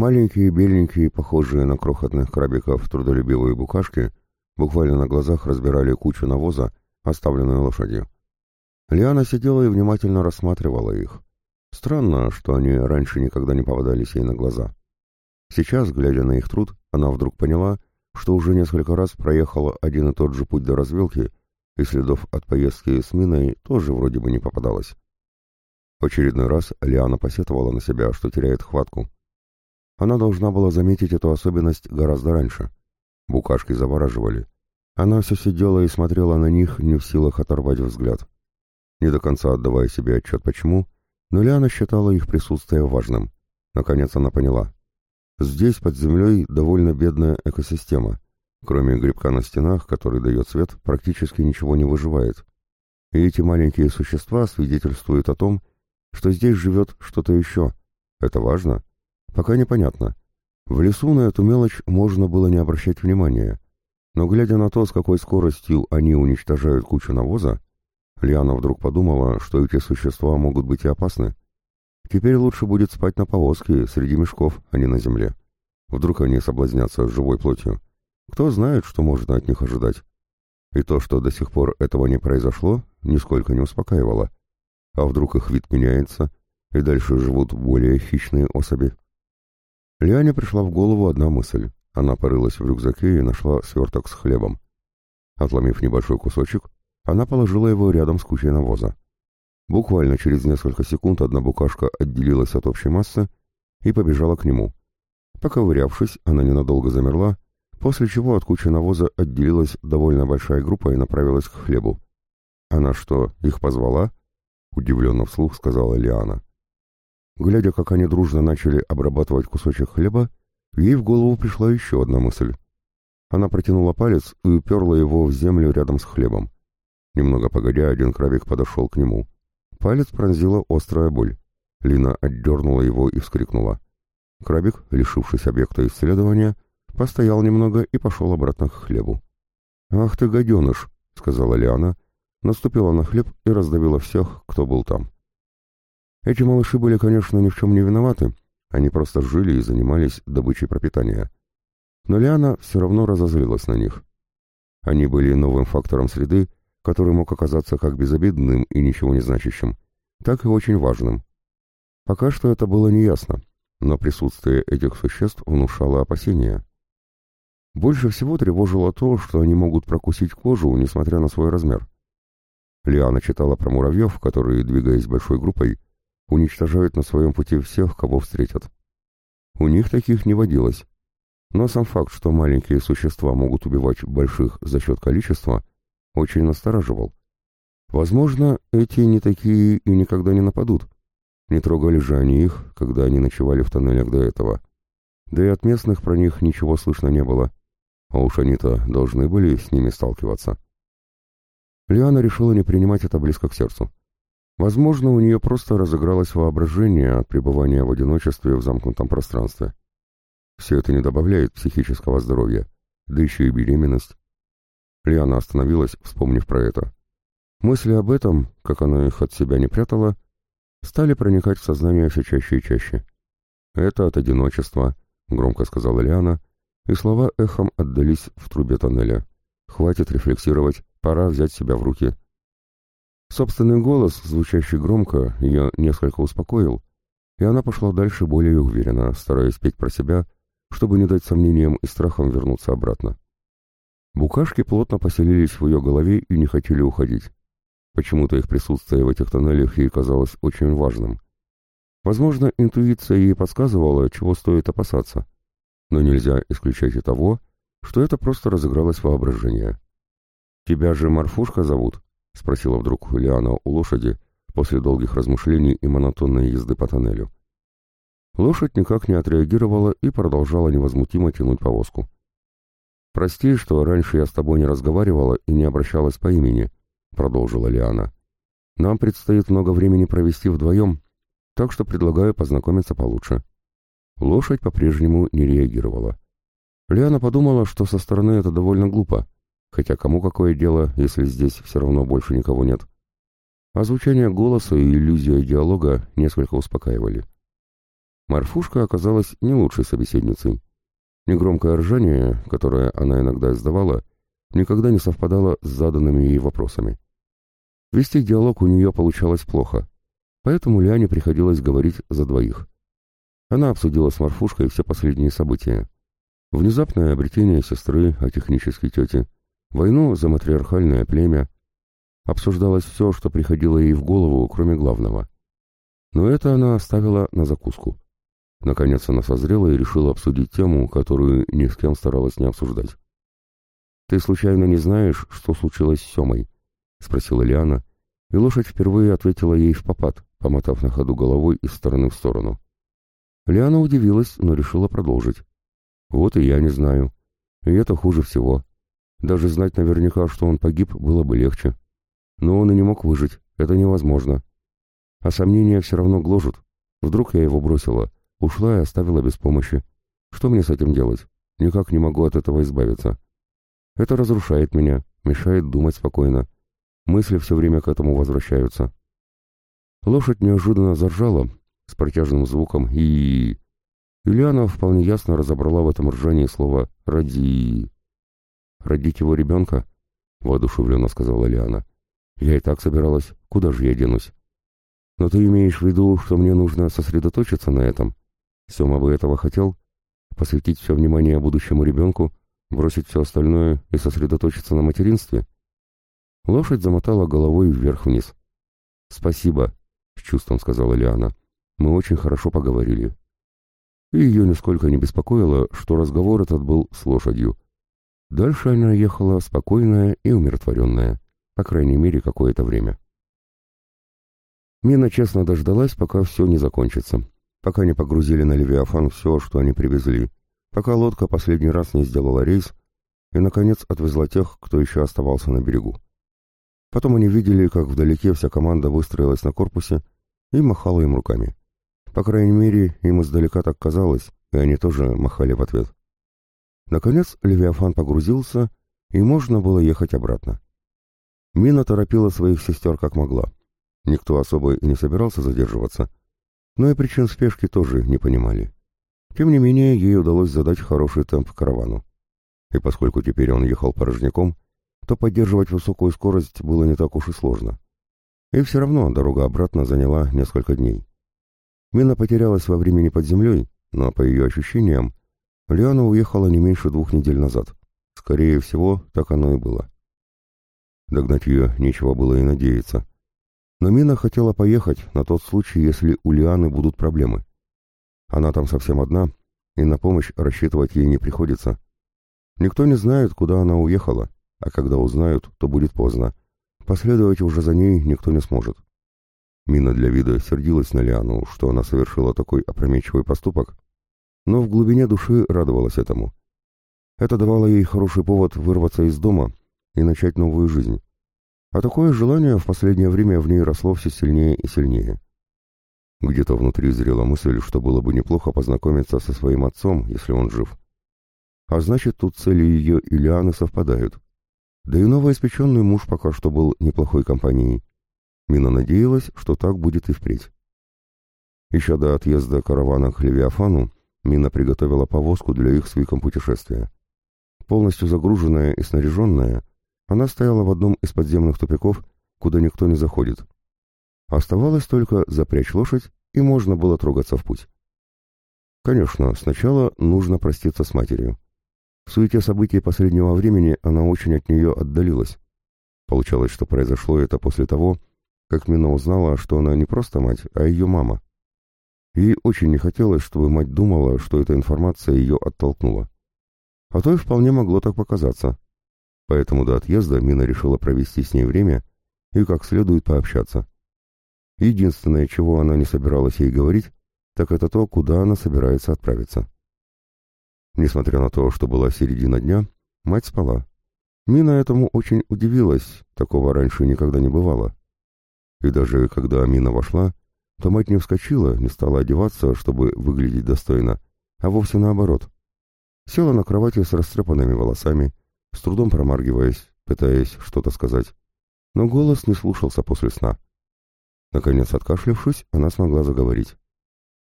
Маленькие, беленькие, похожие на крохотных крабиков трудолюбивые букашки, буквально на глазах разбирали кучу навоза, оставленную лошадью. Лиана сидела и внимательно рассматривала их. Странно, что они раньше никогда не попадались ей на глаза. Сейчас, глядя на их труд, она вдруг поняла, что уже несколько раз проехала один и тот же путь до развилки, и следов от поездки с Миной тоже вроде бы не попадалось. В очередной раз Лиана посетовала на себя, что теряет хватку. Она должна была заметить эту особенность гораздо раньше. Букашки завораживали. Она все сидела и смотрела на них, не в силах оторвать взгляд. Не до конца отдавая себе отчет почему, но Лиана считала их присутствие важным. Наконец она поняла. Здесь, под землей, довольно бедная экосистема. Кроме грибка на стенах, который дает свет, практически ничего не выживает. И эти маленькие существа свидетельствуют о том, что здесь живет что-то еще. Это важно? Пока непонятно. В лесу на эту мелочь можно было не обращать внимания. Но глядя на то, с какой скоростью они уничтожают кучу навоза, Лиана вдруг подумала, что эти существа могут быть и опасны. Теперь лучше будет спать на повозке среди мешков, а не на земле. Вдруг они соблазнятся живой плотью. Кто знает, что можно от них ожидать. И то, что до сих пор этого не произошло, нисколько не успокаивало. А вдруг их вид меняется, и дальше живут более хищные особи? Лиане пришла в голову одна мысль. Она порылась в рюкзаке и нашла сверток с хлебом. Отломив небольшой кусочек, она положила его рядом с кучей навоза. Буквально через несколько секунд одна букашка отделилась от общей массы и побежала к нему. Поковырявшись, она ненадолго замерла, после чего от кучи навоза отделилась довольно большая группа и направилась к хлебу. «Она что, их позвала?» — удивленно вслух сказала Лиана. Глядя, как они дружно начали обрабатывать кусочек хлеба, ей в голову пришла еще одна мысль. Она протянула палец и уперла его в землю рядом с хлебом. Немного погодя, один крабик подошел к нему. Палец пронзила острая боль. Лина отдернула его и вскрикнула. Крабик, лишившись объекта исследования, постоял немного и пошел обратно к хлебу. «Ах ты, гаденыш!» — сказала Лиана, наступила на хлеб и раздавила всех, кто был там. Эти малыши были, конечно, ни в чем не виноваты, они просто жили и занимались добычей пропитания. Но Лиана все равно разозлилась на них. Они были новым фактором среды, который мог оказаться как безобидным и ничего не значащим, так и очень важным. Пока что это было неясно, но присутствие этих существ внушало опасения. Больше всего тревожило то, что они могут прокусить кожу, несмотря на свой размер. Лиана читала про муравьев, которые, двигаясь большой группой, уничтожают на своем пути всех, кого встретят. У них таких не водилось. Но сам факт, что маленькие существа могут убивать больших за счет количества, очень настораживал. Возможно, эти не такие и никогда не нападут. Не трогали же они их, когда они ночевали в тоннелях до этого. Да и от местных про них ничего слышно не было. А уж они-то должны были с ними сталкиваться. Лиана решила не принимать это близко к сердцу. Возможно, у нее просто разыгралось воображение от пребывания в одиночестве в замкнутом пространстве. Все это не добавляет психического здоровья, да еще и беременность. Лиана остановилась, вспомнив про это. Мысли об этом, как она их от себя не прятала, стали проникать в сознание все чаще и чаще. «Это от одиночества», — громко сказала Лиана, и слова эхом отдались в трубе тоннеля. «Хватит рефлексировать, пора взять себя в руки». Собственный голос, звучащий громко, ее несколько успокоил, и она пошла дальше более уверенно, стараясь петь про себя, чтобы не дать сомнениям и страхам вернуться обратно. Букашки плотно поселились в ее голове и не хотели уходить. Почему-то их присутствие в этих тоннелях ей казалось очень важным. Возможно, интуиция ей подсказывала, чего стоит опасаться. Но нельзя исключать и того, что это просто разыгралось воображение. «Тебя же Марфушка зовут?» — спросила вдруг Лиана у лошади после долгих размышлений и монотонной езды по тоннелю. Лошадь никак не отреагировала и продолжала невозмутимо тянуть повозку. «Прости, что раньше я с тобой не разговаривала и не обращалась по имени», — продолжила Лиана. «Нам предстоит много времени провести вдвоем, так что предлагаю познакомиться получше». Лошадь по-прежнему не реагировала. Лиана подумала, что со стороны это довольно глупо, хотя кому какое дело, если здесь все равно больше никого нет. А звучание голоса и иллюзия диалога несколько успокаивали. Марфушка оказалась не лучшей собеседницей. Негромкое ржание, которое она иногда издавала, никогда не совпадало с заданными ей вопросами. Вести диалог у нее получалось плохо, поэтому Лиане приходилось говорить за двоих. Она обсудила с Марфушкой все последние события. Внезапное обретение сестры о технической тете, войну за матриархальное племя. Обсуждалось все, что приходило ей в голову, кроме главного. Но это она оставила на закуску. Наконец она созрела и решила обсудить тему, которую ни с кем старалась не обсуждать. «Ты случайно не знаешь, что случилось с Семой?» — спросила Лиана, и лошадь впервые ответила ей в попад, помотав на ходу головой из стороны в сторону. Лиана удивилась, но решила продолжить. «Вот и я не знаю. И это хуже всего. Даже знать наверняка, что он погиб, было бы легче. Но он и не мог выжить, это невозможно. А сомнения все равно гложут. Вдруг я его бросила, ушла и оставила без помощи. Что мне с этим делать? Никак не могу от этого избавиться. Это разрушает меня, мешает думать спокойно. Мысли все время к этому возвращаются. Лошадь неожиданно заржала с протяжным звуком и... Ильяна вполне ясно разобрала в этом ржании слово «ради». «Родить его ребенка?» — воодушевленно сказала Лиана. «Я и так собиралась. Куда же я денусь?» «Но ты имеешь в виду, что мне нужно сосредоточиться на этом? Сема бы этого хотел? Посвятить все внимание будущему ребенку, бросить все остальное и сосредоточиться на материнстве?» Лошадь замотала головой вверх-вниз. «Спасибо», — с чувством сказала Лиана. «Мы очень хорошо поговорили». И ее нисколько не беспокоило, что разговор этот был с лошадью. Дальше она ехала спокойная и умиротворенная, по крайней мере, какое-то время. Мина честно дождалась, пока все не закончится, пока не погрузили на Левиафан все, что они привезли, пока лодка последний раз не сделала рейс и, наконец, отвезла тех, кто еще оставался на берегу. Потом они видели, как вдалеке вся команда выстроилась на корпусе и махала им руками. По крайней мере, им издалека так казалось, и они тоже махали в ответ. Наконец Левиафан погрузился, и можно было ехать обратно. Мина торопила своих сестер как могла. Никто особо и не собирался задерживаться, но и причин спешки тоже не понимали. Тем не менее, ей удалось задать хороший темп каравану. И поскольку теперь он ехал порожняком, то поддерживать высокую скорость было не так уж и сложно. И все равно дорога обратно заняла несколько дней. Мина потерялась во времени под землей, но, по ее ощущениям, Лиана уехала не меньше двух недель назад. Скорее всего, так оно и было. Догнать ее нечего было и надеяться. Но Мина хотела поехать на тот случай, если у Лианы будут проблемы. Она там совсем одна, и на помощь рассчитывать ей не приходится. Никто не знает, куда она уехала, а когда узнают, то будет поздно. Последовать уже за ней никто не сможет. Мина для вида сердилась на Лиану, что она совершила такой опрометчивый поступок, но в глубине души радовалась этому. Это давало ей хороший повод вырваться из дома и начать новую жизнь. А такое желание в последнее время в ней росло все сильнее и сильнее. Где-то внутри зрела мысль, что было бы неплохо познакомиться со своим отцом, если он жив. А значит, тут цели ее и Лианы совпадают. Да и новоиспеченный муж пока что был неплохой компанией. Мина надеялась, что так будет и впредь. Еще до отъезда каравана к Левиафану Мина приготовила повозку для их с Виком путешествия. Полностью загруженная и снаряженная, она стояла в одном из подземных тупиков, куда никто не заходит. Оставалось только запрячь лошадь, и можно было трогаться в путь. Конечно, сначала нужно проститься с матерью. В суете событий последнего времени она очень от нее отдалилась. Получалось, что произошло это после того, как Мина узнала, что она не просто мать, а ее мама. Ей очень не хотелось, чтобы мать думала, что эта информация ее оттолкнула. А то и вполне могло так показаться. Поэтому до отъезда Мина решила провести с ней время и как следует пообщаться. Единственное, чего она не собиралась ей говорить, так это то, куда она собирается отправиться. Несмотря на то, что была середина дня, мать спала. Мина этому очень удивилась, такого раньше никогда не бывало. И даже когда Мина вошла, то мать не вскочила, не стала одеваться, чтобы выглядеть достойно, а вовсе наоборот. Села на кровати с растрепанными волосами, с трудом промаргиваясь, пытаясь что-то сказать. Но голос не слушался после сна. Наконец, откашлявшись, она смогла заговорить.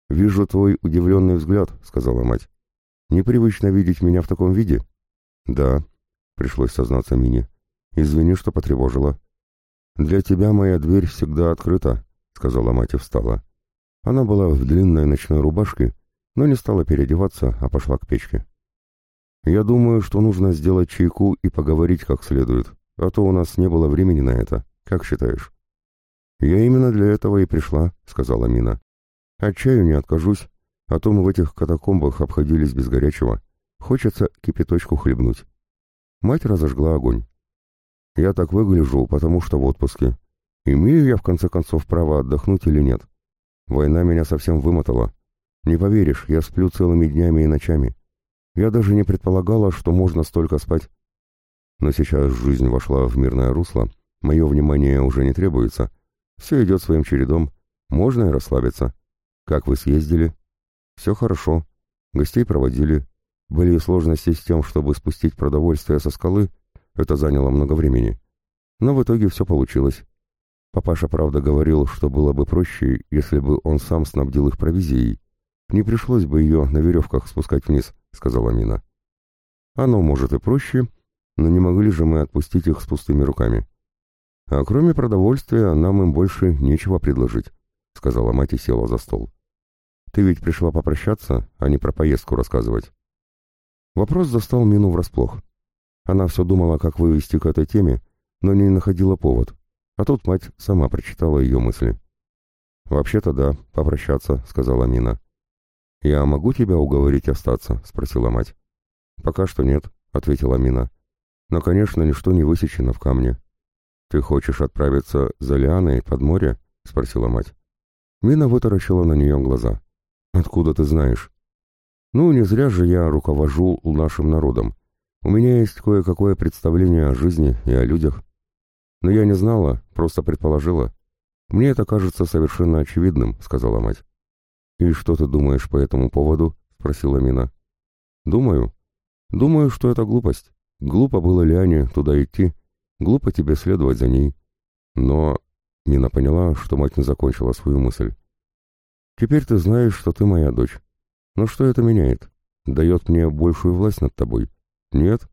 «Вижу твой удивленный взгляд», — сказала мать. «Непривычно видеть меня в таком виде?» «Да», — пришлось сознаться Мине. «Извини, что потревожила». «Для тебя моя дверь всегда открыта», — сказала мать и встала. Она была в длинной ночной рубашке, но не стала переодеваться, а пошла к печке. «Я думаю, что нужно сделать чайку и поговорить как следует, а то у нас не было времени на это. Как считаешь?» «Я именно для этого и пришла», — сказала Мина. «От чаю не откажусь, а то мы в этих катакомбах обходились без горячего. Хочется кипяточку хлебнуть». Мать разожгла огонь. «Я так выгляжу, потому что в отпуске. Имею я, в конце концов, право отдохнуть или нет?» Война меня совсем вымотала. Не поверишь, я сплю целыми днями и ночами. Я даже не предполагала, что можно столько спать. Но сейчас жизнь вошла в мирное русло, мое внимание уже не требуется. Все идет своим чередом, можно и расслабиться. Как вы съездили? Все хорошо. Гостей проводили. Были сложности с тем, чтобы спустить продовольствие со скалы. Это заняло много времени. Но в итоге все получилось. Папаша, правда, говорил, что было бы проще, если бы он сам снабдил их провизией. Не пришлось бы ее на веревках спускать вниз, сказала Мина. Оно может и проще, но не могли же мы отпустить их с пустыми руками. А кроме продовольствия нам им больше нечего предложить, сказала мать и села за стол. Ты ведь пришла попрощаться, а не про поездку рассказывать. Вопрос застал Мину врасплох. Она все думала, как вывести к этой теме, но не находила повод. А тут мать сама прочитала ее мысли. «Вообще-то да, попрощаться», — сказала Мина. «Я могу тебя уговорить остаться?» — спросила мать. «Пока что нет», — ответила Мина. «Но, конечно, ничто не высечено в камне». «Ты хочешь отправиться за Лианой под море?» — спросила мать. Мина вытаращила на нее глаза. «Откуда ты знаешь?» «Ну, не зря же я руковожу нашим народом. У меня есть кое-какое представление о жизни и о людях. «Но я не знала, просто предположила. Мне это кажется совершенно очевидным», — сказала мать. «И что ты думаешь по этому поводу?» — спросила Мина. «Думаю. Думаю, что это глупость. Глупо было Лиане туда идти. Глупо тебе следовать за ней. Но...» Мина поняла, что мать не закончила свою мысль. «Теперь ты знаешь, что ты моя дочь. Но что это меняет? Дает мне большую власть над тобой? Нет.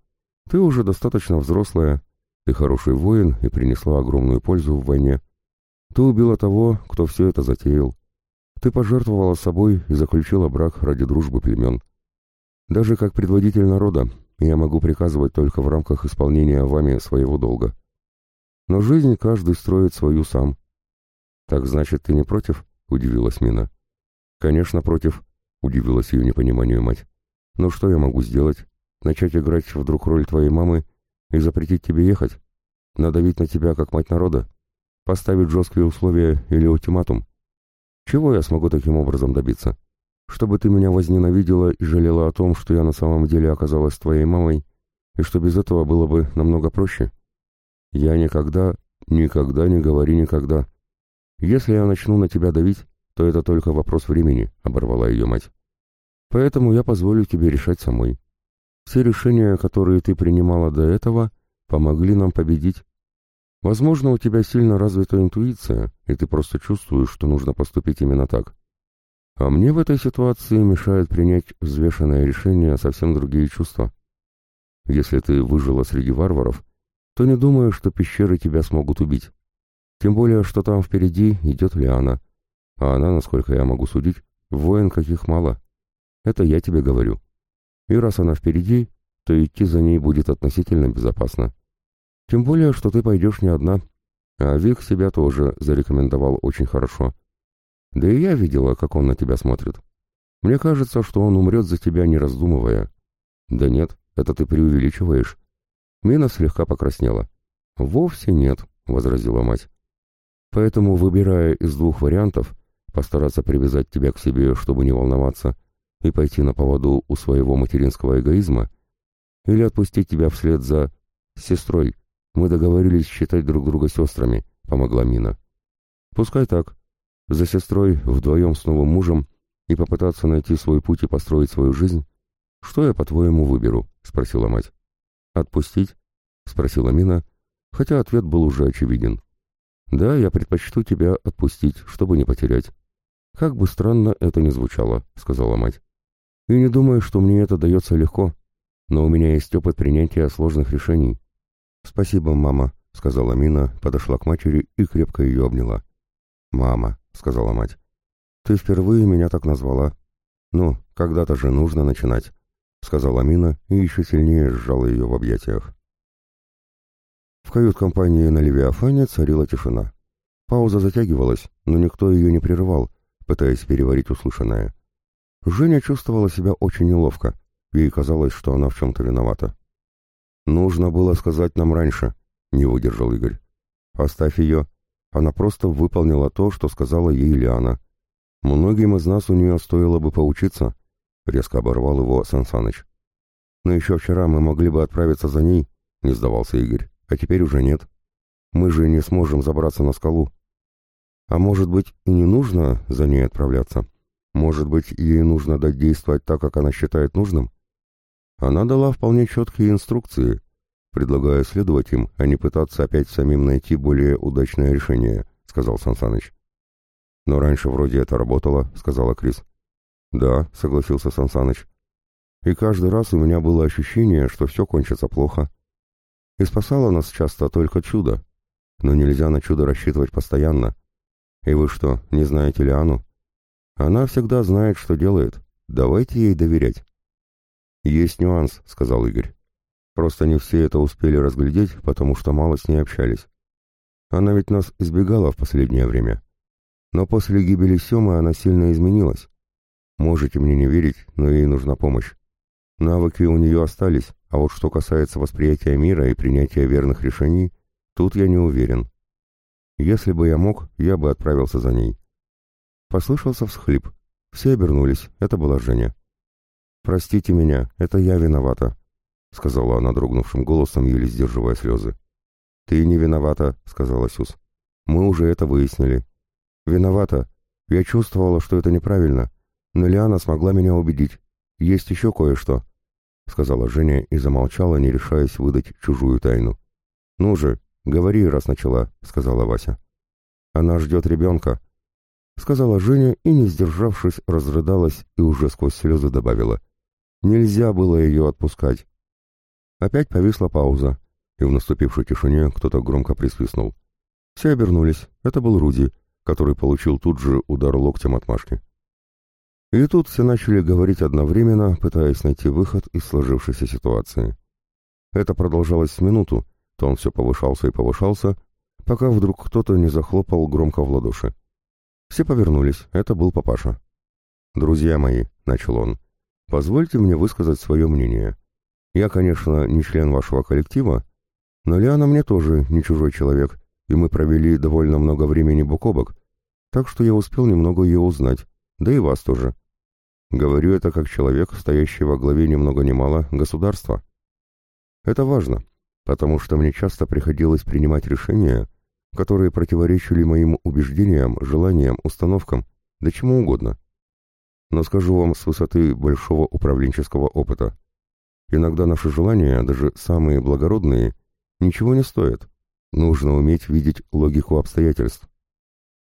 Ты уже достаточно взрослая, ты хороший воин и принесла огромную пользу в войне. Ты убила того, кто все это затеял. Ты пожертвовала собой и заключила брак ради дружбы племен. Даже как предводитель народа я могу приказывать только в рамках исполнения вами своего долга. Но жизнь каждый строит свою сам. Так значит, ты не против? Удивилась Мина. Конечно, против, удивилась ее непониманию мать. Но что я могу сделать? Начать играть вдруг роль твоей мамы и запретить тебе ехать? Надавить на тебя, как мать народа? Поставить жесткие условия или ультиматум? Чего я смогу таким образом добиться? Чтобы ты меня возненавидела и жалела о том, что я на самом деле оказалась твоей мамой, и что без этого было бы намного проще? Я никогда, никогда не говори никогда. Если я начну на тебя давить, то это только вопрос времени, — оборвала ее мать. Поэтому я позволю тебе решать самой. Все решения, которые ты принимала до этого, помогли нам победить. Возможно, у тебя сильно развита интуиция, и ты просто чувствуешь, что нужно поступить именно так. А мне в этой ситуации мешает принять взвешенное решение совсем другие чувства. Если ты выжила среди варваров, то не думаю, что пещеры тебя смогут убить. Тем более, что там впереди идет Лиана. А она, насколько я могу судить, воин каких мало. Это я тебе говорю. И раз она впереди, то идти за ней будет относительно безопасно. Тем более, что ты пойдешь не одна. А Вик себя тоже зарекомендовал очень хорошо. Да и я видела, как он на тебя смотрит. Мне кажется, что он умрет за тебя, не раздумывая. Да нет, это ты преувеличиваешь. Мина слегка покраснела. Вовсе нет, возразила мать. Поэтому, выбирая из двух вариантов, постараться привязать тебя к себе, чтобы не волноваться, и пойти на поводу у своего материнского эгоизма, или отпустить тебя вслед за сестрой. Мы договорились считать друг друга сестрами, помогла Мина. Пускай так. За сестрой, вдвоем с новым мужем, и попытаться найти свой путь и построить свою жизнь. Что я, по-твоему, выберу? спросила мать. Отпустить? спросила Мина, хотя ответ был уже очевиден. Да, я предпочту тебя отпустить, чтобы не потерять. «Как бы странно это ни звучало», — сказала мать. «И не думаю, что мне это дается легко, но у меня есть опыт принятия сложных решений». «Спасибо, мама», — сказала Мина, подошла к матери и крепко ее обняла. «Мама», — сказала мать, — «ты впервые меня так назвала». «Ну, когда-то же нужно начинать», — сказала Мина и еще сильнее сжала ее в объятиях. В кают-компании на Левиафане царила тишина. Пауза затягивалась, но никто ее не прерывал, пытаясь переварить услышанное. Женя чувствовала себя очень неловко. Ей казалось, что она в чем-то виновата. «Нужно было сказать нам раньше», — не выдержал Игорь. «Оставь ее. Она просто выполнила то, что сказала ей Лиана. Многим из нас у нее стоило бы поучиться», — резко оборвал его Сансаныч. «Но еще вчера мы могли бы отправиться за ней», — не сдавался Игорь, — «а теперь уже нет. Мы же не сможем забраться на скалу». «А может быть, и не нужно за ней отправляться? Может быть, ей нужно дать действовать так, как она считает нужным?» Она дала вполне четкие инструкции, предлагая следовать им, а не пытаться опять самим найти более удачное решение, — сказал Сансаныч. «Но раньше вроде это работало», — сказала Крис. «Да», — согласился Сансаныч. «И каждый раз у меня было ощущение, что все кончится плохо. И спасало нас часто только чудо. Но нельзя на чудо рассчитывать постоянно. И вы что, не знаете Лиану? Она всегда знает, что делает. Давайте ей доверять». «Есть нюанс», — сказал Игорь. «Просто не все это успели разглядеть, потому что мало с ней общались. Она ведь нас избегала в последнее время. Но после гибели Семы она сильно изменилась. Можете мне не верить, но ей нужна помощь. Навыки у нее остались, а вот что касается восприятия мира и принятия верных решений, тут я не уверен. Если бы я мог, я бы отправился за ней». Послышался всхлип. Все обернулись, это была Женя. «Простите меня, это я виновата», — сказала она дрогнувшим голосом, еле сдерживая слезы. «Ты не виновата», — сказала Сюз. «Мы уже это выяснили». «Виновата. Я чувствовала, что это неправильно, но Лиана смогла меня убедить. Есть еще кое-что», — сказала Женя и замолчала, не решаясь выдать чужую тайну. «Ну же, говори, раз начала», — сказала Вася. «Она ждет ребенка», — сказала Женя и, не сдержавшись, разрыдалась и уже сквозь слезы добавила — Нельзя было ее отпускать. Опять повисла пауза, и в наступившей тишине кто-то громко присвистнул. Все обернулись. Это был Руди, который получил тут же удар локтем от Машки. И тут все начали говорить одновременно, пытаясь найти выход из сложившейся ситуации. Это продолжалось с минуту, то он все повышался и повышался, пока вдруг кто-то не захлопал громко в ладоши. Все повернулись, это был папаша. «Друзья мои», — начал он, Позвольте мне высказать свое мнение. Я, конечно, не член вашего коллектива, но Лиана мне тоже не чужой человек, и мы провели довольно много времени бок о бок, так что я успел немного ее узнать, да и вас тоже. Говорю это как человек, стоящий во главе ни много ни мало государства. Это важно, потому что мне часто приходилось принимать решения, которые противоречили моим убеждениям, желаниям, установкам, да чему угодно но скажу вам с высоты большого управленческого опыта. Иногда наши желания, даже самые благородные, ничего не стоят. Нужно уметь видеть логику обстоятельств.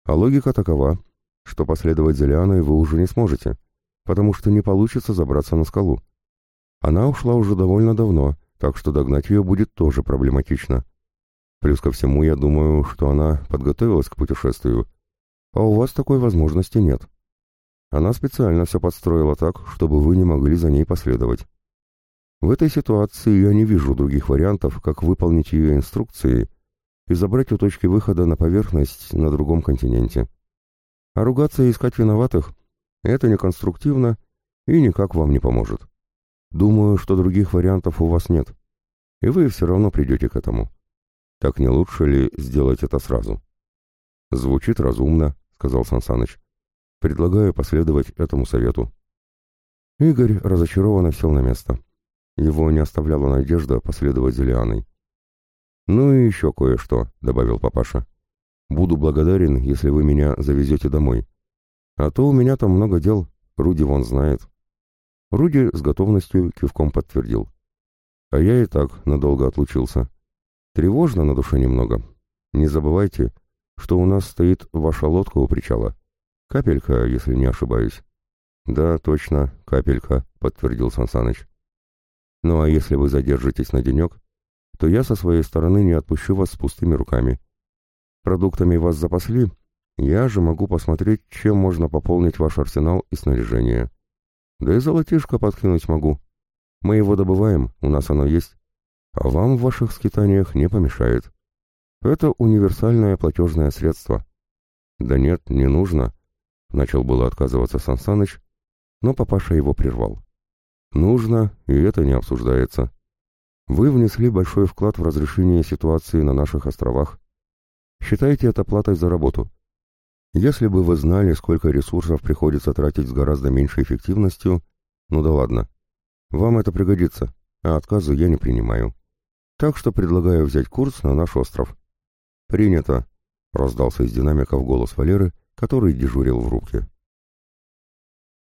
А логика такова, что последовать за Лианой вы уже не сможете, потому что не получится забраться на скалу. Она ушла уже довольно давно, так что догнать ее будет тоже проблематично. Плюс ко всему, я думаю, что она подготовилась к путешествию, а у вас такой возможности нет. Она специально все подстроила так, чтобы вы не могли за ней последовать. В этой ситуации я не вижу других вариантов, как выполнить ее инструкции и забрать у точки выхода на поверхность на другом континенте. А ругаться и искать виноватых — это неконструктивно и никак вам не поможет. Думаю, что других вариантов у вас нет, и вы все равно придете к этому. Так не лучше ли сделать это сразу? Звучит разумно, — сказал Сансаныч. Предлагаю последовать этому совету. Игорь разочарованно сел на место. Его не оставляла надежда последовать за Лианой. «Ну и еще кое-что», — добавил папаша. «Буду благодарен, если вы меня завезете домой. А то у меня там много дел, Руди вон знает». Руди с готовностью кивком подтвердил. «А я и так надолго отлучился. Тревожно на душе немного. Не забывайте, что у нас стоит ваша лодка у причала. Капелька, если не ошибаюсь. Да, точно, капелька, подтвердил Сансаныч. Ну а если вы задержитесь на денек, то я со своей стороны не отпущу вас с пустыми руками. Продуктами вас запасли, я же могу посмотреть, чем можно пополнить ваш арсенал и снаряжение. Да и золотишко подкинуть могу. Мы его добываем, у нас оно есть, а вам в ваших скитаниях не помешает. Это универсальное платежное средство. Да нет, не нужно, начал было отказываться Сансаныч, но папаша его прервал. Нужно, и это не обсуждается. Вы внесли большой вклад в разрешение ситуации на наших островах. Считайте это платой за работу. Если бы вы знали, сколько ресурсов приходится тратить с гораздо меньшей эффективностью, ну да ладно. Вам это пригодится, а отказы я не принимаю. Так что предлагаю взять курс на наш остров. Принято, раздался из динамиков голос Валеры, который дежурил в рубке.